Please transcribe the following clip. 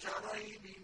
شجرين